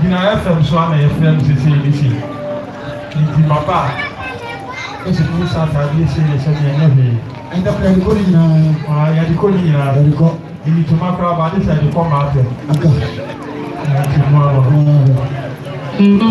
Gyinaeɛ fam so ara na yɛfrɛ no seesei ne sei. Enti mmaba a, ese mo nsa aka adeɛ sei yɛ sɛdeɛ ɛnyɛ hwee. Ɛnna kora yɛde kɔ ne nyinaa. Ah, yɛde kɔ ne nyinaa. Yɛde kɔ. Ɛni toma koraa ba, gye sɛ yɛde kɔ mmaa pɛ. Aka. Ɛnti mo ano. Mm.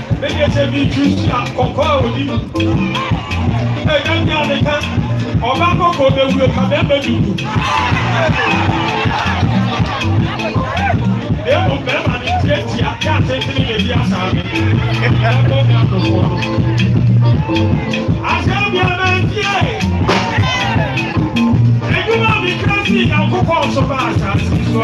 Mekese mi twi sua kɔkɔ a odi mu. Ɛda mi a meka ɔba kɔkɔ bewuo ka bɛma dudu. Emu bɛma ne tiatia yɛ atentene na ebi asaa me. Ɛbɔ mi adofoɔ no. Asɛm bi a mantie. Adwuma mi kra si Nyankopɔn so ba asase so.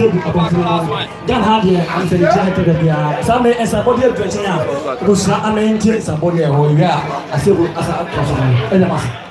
table abɔfra dan ha deɛ ansɛnkyɛ ne tɛbɛ biara saa mɛ ɛsɛ abɔde adu akyɛn a ɛbɛsua amɛnkyɛ nsabɔde ɛhɔ wie a asɛbo asa atɔ so no ɛnyɛ masa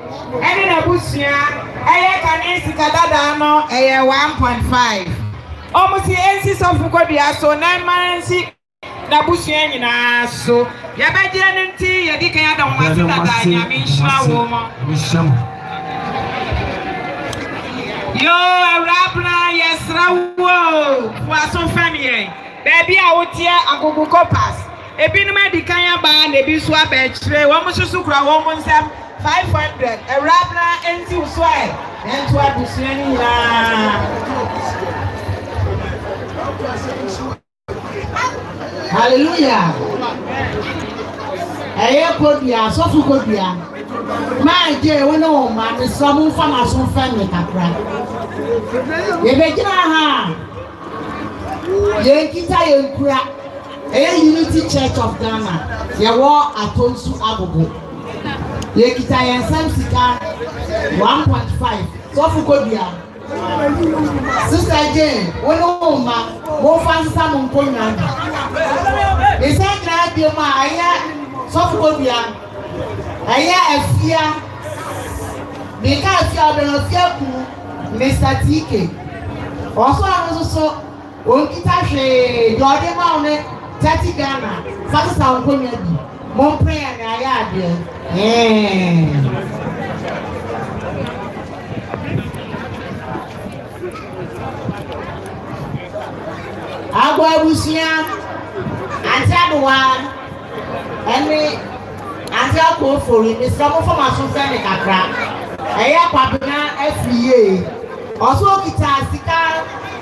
ɛne n'abusua ɛyɛ kane sika dadaa no ɛyɛ one point five ɔmo si ɛnsi sɔfo kɔdua so na ɛma ɛnsi n'abusua nyinaa so yɛbɛgyeɛ no nti yɛdi kan ada wɔn ase dadaa nyame nhyira wɔn mo yoo awurabena yɛsrɛ wo o foa so fam yɛn baabi a woteɛ agogo kopas Ebinom adi kan aba na ebi nso aba akyire. Wɔn nso so kura wɔn nsam 500. Awuraa bena enti wo so ɛ? Ɛnto abusua no nyinaa. Hallelujah. Ɛyɛ kodua, asɔfo kodua. Maa gye wo ne wo mma ne sra mo nfa ma so nfa ne kakra. Yɛbɛgyina ha. Yɛn kita yɛn kura. Ɛyɛ Unity Church of Ghana yɛwɔ Atonsu Agogo yɛkita yɛn nsam sika 1.5 sɔfo kɔdua sista Jane wo ne wo mma momfa nsesa mo nkonnwa ɛsɛ nyinaa biom a ɛyɛ sɔfo kɔdua ɛyɛ afia meka afia ɔbɛn afia kuu Mr. Tike ɔsɔ ano nso so Ɔnkita hwee, deɛ ɔde ma wo ne thirty Ghana, fa sesa wo nkonnwa bi, mompere yɛn na yɛayɛ adeɛ eeh. Agua abusua ante adowa ɛne ante akɔ ofori mesrɛ mo fam aso fɛ ne kakra ɛyɛ kwabena afiri yie ɔso okita sika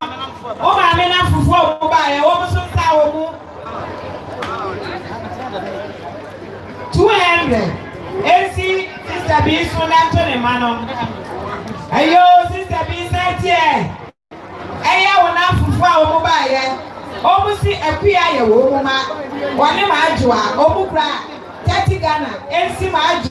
Wo maame na fufuo a wɔn baeɛ wɔn nso ntaa wɔn mu. Two hundred esi sista bi nso n'ato ne ma no. Ɛyɛ o sista bi nsa teɛ. Ɛyɛ wɔn na fufuo a wɔn baeɛ wɔn si akuya yɛ wɔn mu ma. Wɔne ma adwo a wɔn kura thirty Ghana esi ma adwo.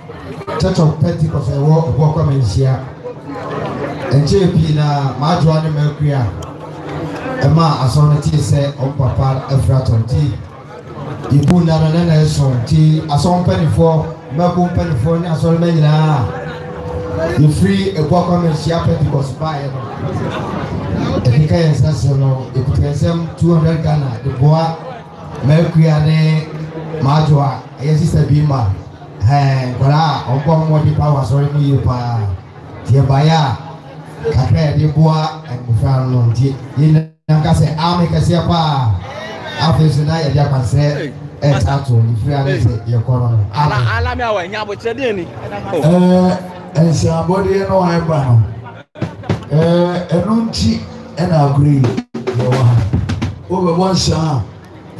Church of Pentecost a ɛwɔ Ɛboɔkwa Manhyia. Ɛnkyɛɛ pii na Marjoa ne Mercury a ɛmaa asɔre no tee sɛ wɔn papa afiri atɔ nti yɛbu nna no ne na ɛso nti asɔre mpanimfoɔ mmako mpanimfoɔ ne asɔre mma nyinaa yɛfiri Ɛboɔkwa Manhyia Pentecost baeɛ no ɛkeka yɛn nsa so no ɛkuta nsɛm 200 Ghana de boa Mercury ne Marjoa ɛyɛ sista bi ma Ɛɛ nkwadaa a wɔbɔ mmɔden paa wɔ asɔre mu yie paa. Nti ɛbaeɛ a, kakra a yɛde boa mmɔfra no no nti yɛn nyinaa ka sɛ amen kɛseɛ paa. Afei nso na yɛde akwansrɛ ɛresa ato ne firi ano sɛ yɛkɔ no no. Amen. Ala mi awa nya abokyerɛ deɛ ni. Ɛɛ nsiabɔdeɛ no a ɛba no ɛɛ ɛno nti ɛna agorɔ yi yɛwɔ ha. Wobɛbɔ nsa a.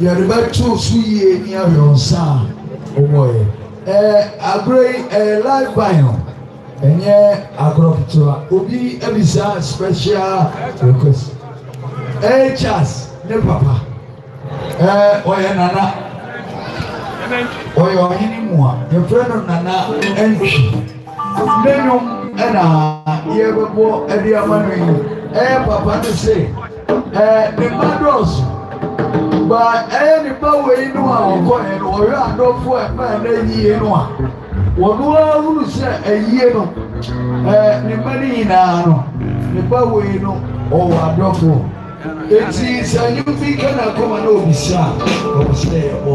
Yɛde bɛtoo so yie ne awɛwsa a wɔbɔeɛ. Ɛɛ aberɛ yi ɛyɛ live band o, ɛnyɛ agorɔ ketewa. Obi abisa special request. Ɛyɛ Charles ne papa. Ɛɛ ɔyɛ nana. Ɔyɛ ɔhene mua. Yɛfrɛ no nana ɛntwi. Ne nnwom ɛna yɛbɛbɔ ɛde ama no yi. Ɛɛ papa no se. Eh ne mma dɔɔso ba ɛyɛ ne ba wei no a ɔkɔɛ no ɔhwɛ adɔfo a ɛbaa no ayie no a wɔno ara hunu sɛ ayie no eh ne mma no nyinaa no ne ba wei no ɔwɔ adɔfo eti sɛ nwom bi ka na akoma na obisa ɔwɔ sɛ yɛbɔ.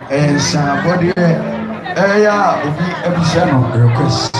Nsa abɔdeɛ ɛyɛ a obi abisa no request.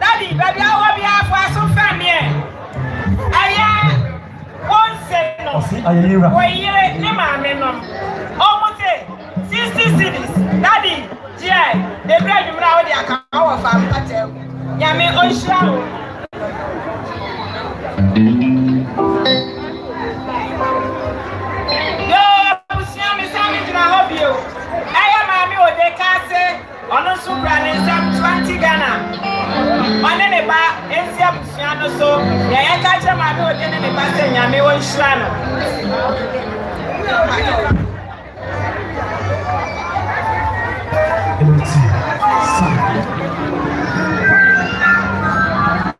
Daddy, baabi a wowɔ biara fo aso mfɛn me ɛ. Ɛyɛ wo nse no, wo yere ne maame nom. Ɔmo te 60 cedis. Daddy, gyeɛ ɛbere anwummere a wode aka hɔ wɔ faa mpataa mu. Nyame ɔnhyira wo. Yoo, abusua, mesan megyina hɔ bio. Ɛyɛ maame Odekase. Ɔno nso kura ne nsam Tranti Ghana. Ɔne ne ba nsi abusua no so. Deɛ yɛka akyerɛ maame odi ne ne ba sɛ Nyame ɔnhyira no. Enti, sa.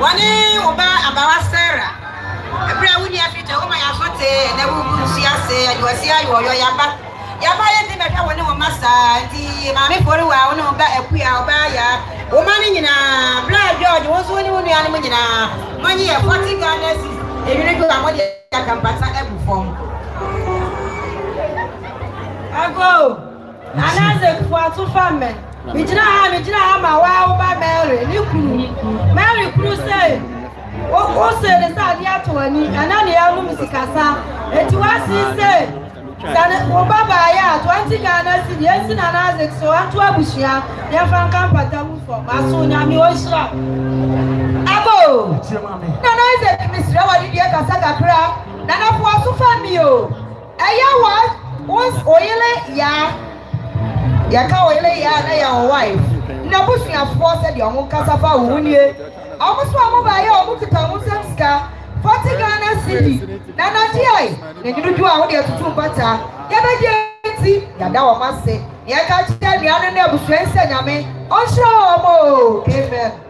Wɔne wo ba abawa Sarah, ɛberɛ a wonni afiri kyɛ, woma yɛaso tee, ɛnnɛ worebu nsuo ase, aduasia ayɛ ɔyɔ, yɛaba, yɛaba ayɛ sɛ yɛbɛhwɛ wo ne wo mma saa, nti Maame Foriwa, wo ne wo ba Akua, wo ba Ayaa, wo mma no nyinaa, Bra George, wo nso wo ne wo nuanom nyinaa, monnye yɛn forty Ghana cedis, ɛnwunu dwo a mode aka mpata agu fam. Ago! Nana Isaac Boato Fammɛ, Megyina ha a megyina ha ma wo ara wo ba Mary ne kunu. Mary kunu sɛ wo wo see ne sɛ adeɛ ato w'ani ɛna ne anom sikasa enti woasee sɛ sɛ ne wo ba baeɛ a 20 Ghana cedi ɛnsi Nana Isaac so ɔnto abusua na yɛmfa nka mpatamufoɔ maso nyame ɔnhyira abo Nana Isaac mesrɛ wɔ ne deɛ kasa kakra Nana Boato Fammɛ o Ɛyɛ what wo wo yere yaa yɛka wo yere yaa na yɛ wo wife n'abusuafoɔ sɛdeɛ ɔmo nkasa fa wo ho nie ɔmo so ɔmo baeɛ ɔmo kuta wo nsam sika forty Ghana cedi na nagye ai na nyini dwo a wode atutu mpata yɛbɛgye nti yɛada wɔn ase na yɛka kyerɛ nua no ne abusua yi sɛ nyame ɔnhyira wɔn oo amen.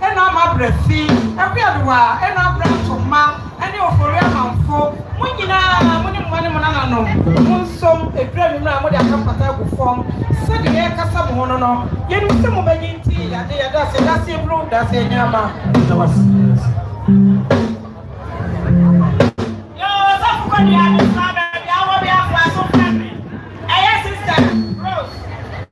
Ɛna ama abrɛ fi Abuaduwa, ɛna abrɛ ato mma ne Ofori amanfo, mo nyinaa, mo ne mo mma ne mo nananom, monsom, ɛduru anwummerɛ a mode akapata agu fam, sɛdeɛ yɛrekasa mo ho no no, yɛnim sɛ mobanyin nti, yɛagye yɛn dase, dase abunu, dase anyinama. Yɛda wo ase, yɛda wo ase. Yoo, Ɔsɔfo Kwadwo Adesoa, baabi a wowɔ biara, boa so frɛ me, ɛyɛ Sister Rose.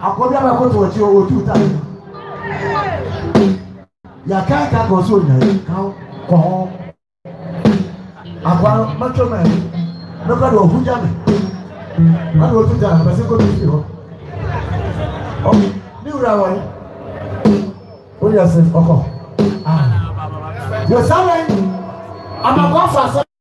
Akoa bi abɛkoto ɔkye o otu ta yi. Yaka nka kɔ so onya yi ka kɔ ho. Akoa no mɛtɔ mɛ yi mɛkɔ de ɔhu gya me. Ɛna otu ta na mɛsɛ kɔ tu fi hɔ. Ɔ ne wura wɔn. O yɛ sɛ ɔkɔ. Yɛ sáré. Amakoa fa sɛ.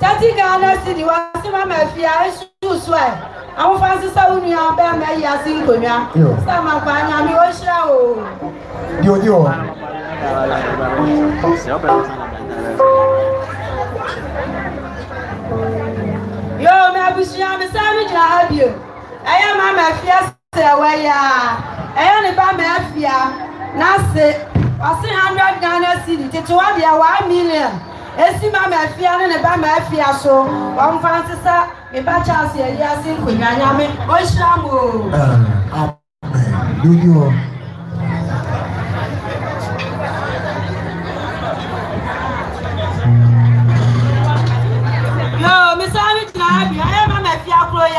Tɛti Ghana cedi w'asem ama afi a esu so ɛ ahofa nsesa wo nua bɛɛma ayi ase nkonwa sɛ amakwaa nyame onhyira wo o. Di odi hɔ. Yoo mɛ abusua me sɛ me gyina ha bio ɛyɛ ma ma afi ase. Sɛ wɔyɛ a, ɛyɛ ne ba ma afia n'ase. W'ase hundred Ghana cedi, ketewa deɛ one million, ɛsi ma ma afia ne ne ba ma afia so. Wɔn fa nsesa me ba Charles yɛ wiase nkonnwa. Nyame ɔnhyira mo oo. Yoo, me san me gyina ha bi. Ɛyɛ ma ma afia koro yi a,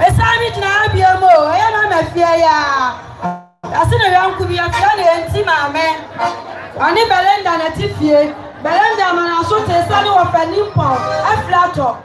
Mesan me gyinaeɛ bio mu o, ɛyɛ na ma fie ya. Yɛase ne yɔnko bi yɛfrɛ no Enti Maame. Ɔne Belinda na ɛte fie. Belinda ma n'aso tee sɛ ne wɔfa Nippon afiri atɔ.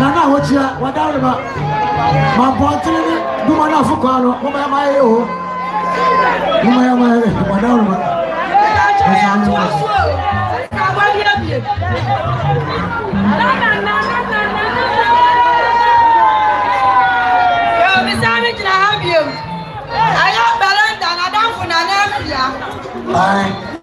Nana Ahokyia wada ne ba ma mpɔntere ne duma no afo kwan no moma yɛma yɛyɛ o moma yɛma yɛyɛ wada ne ba Aye.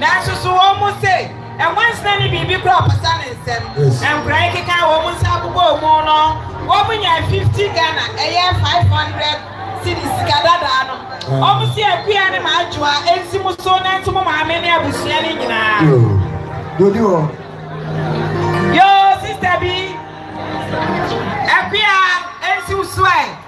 Nanso so wɔn mu se, Nwansena ne biribi koro a ɔpata ne nsam. Nkwadaa yi kekaa wɔn nsa bobɔɔ mu no, wɔnyae fifty Ghana, ɛyɛ five hundred cedis, sika dadaa no. Wɔse, Akua ne m'adwoa, enti mo so na nto mo maame ne abusua no nyinaa.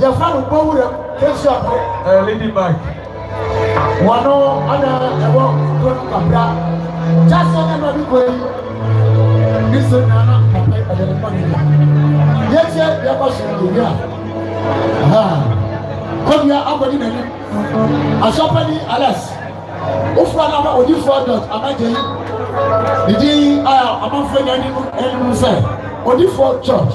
Yɛfa no bɔ wura mu kɛsua po. Ɛɛ lady Mike. Wɔno ana ɛwɔ don kabra. Jase ne ma bi kɔ yi. Bi se na na kape ɛde ne kɔne ya. Yɛkyɛ yɛkɔ so ne wia. Aha. Kɔbia abɔdi n'ani. Asɔpani Alex. Wofura na ma odi four dot amagye yi. Didi a amanfoɔ nyɛ anim anim sɛ odi four church.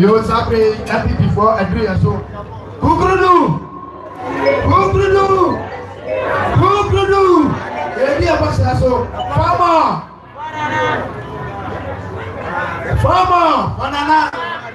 yoo saa bere yi npp foɔ aduru yɛ so kukurudu kukurudu kukurudu ebi a bɔ hyɛ so fama fama fanana.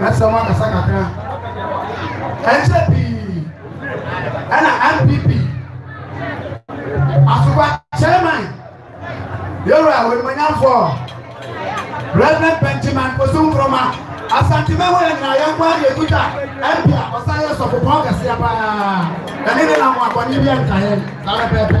Mɛsrɛ mo akasa kakra. Ɛnkyɛ pii ɛna MPP asopa chairman yɛwura wɔnimonyamfoɔ Reverend Benjamin Osun Nkrumah Asantemahu yɛ nyinaa yɛn kwan yɛ kuta MP a ɔsan yɛ sɔfopɔn kɛseɛ paa ɛne ne nam akɔne bi ɛnka yɛn saa bɛpɛɛpɛ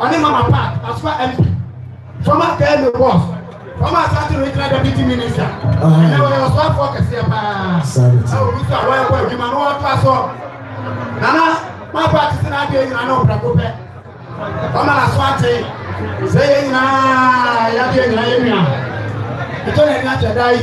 ɔne Mama Pa Asfa MP, former Kano boss, former Asante regional deputy minister, ɛnna wɔyɛ ɔsoafoɔ kɛseɛ paa. Sɛ obi so a wɔyɛkɔ adwuma no wɔtoa so. Nana Mapa tete no adeɛ nyina ne ɔprɛko pɛ. Ɔma na so ate sɛ yɛ nyinaa yɛadeɛ nyina yɛ nua. Ɛtɔ na ɛni akyɛ da yi.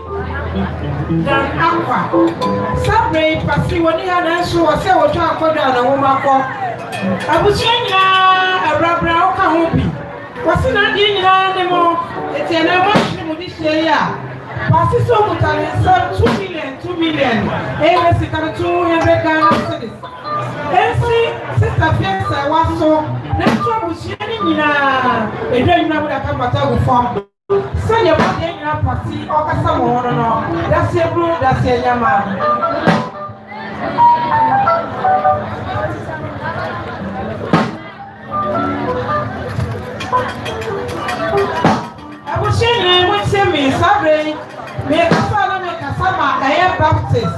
Dan Akwa, Saa berɛ yi Kwasi wɔnni ha nanso ɔsɛ wɔtwa akɔdɔ a na wɔn akɔ. Abusua nyinaa abrabra a ɔka ho bi. Kwasi n'adeɛ nyinaa ne mo enti ɛnɛ mo akyere mo de hyia yi a Kwasi sɛ ɔkuta ne nsam two million two million ɛyɛ sika no two hundred Ghana cedis. Ɛnsi sista fie sɛ waso nanso abusua no nyinaa ɛdwa nyinaa mo de aka mpata agu fam. Sɛdeɛ bɔdeɛ nyina pɔte ɔkasa mo ho no no, daseɛ buru daseɛ nyama. Abusua nyinaa mo tie me saa berɛ yi, mekasa na mekasa ma ɛyɛ Baptist.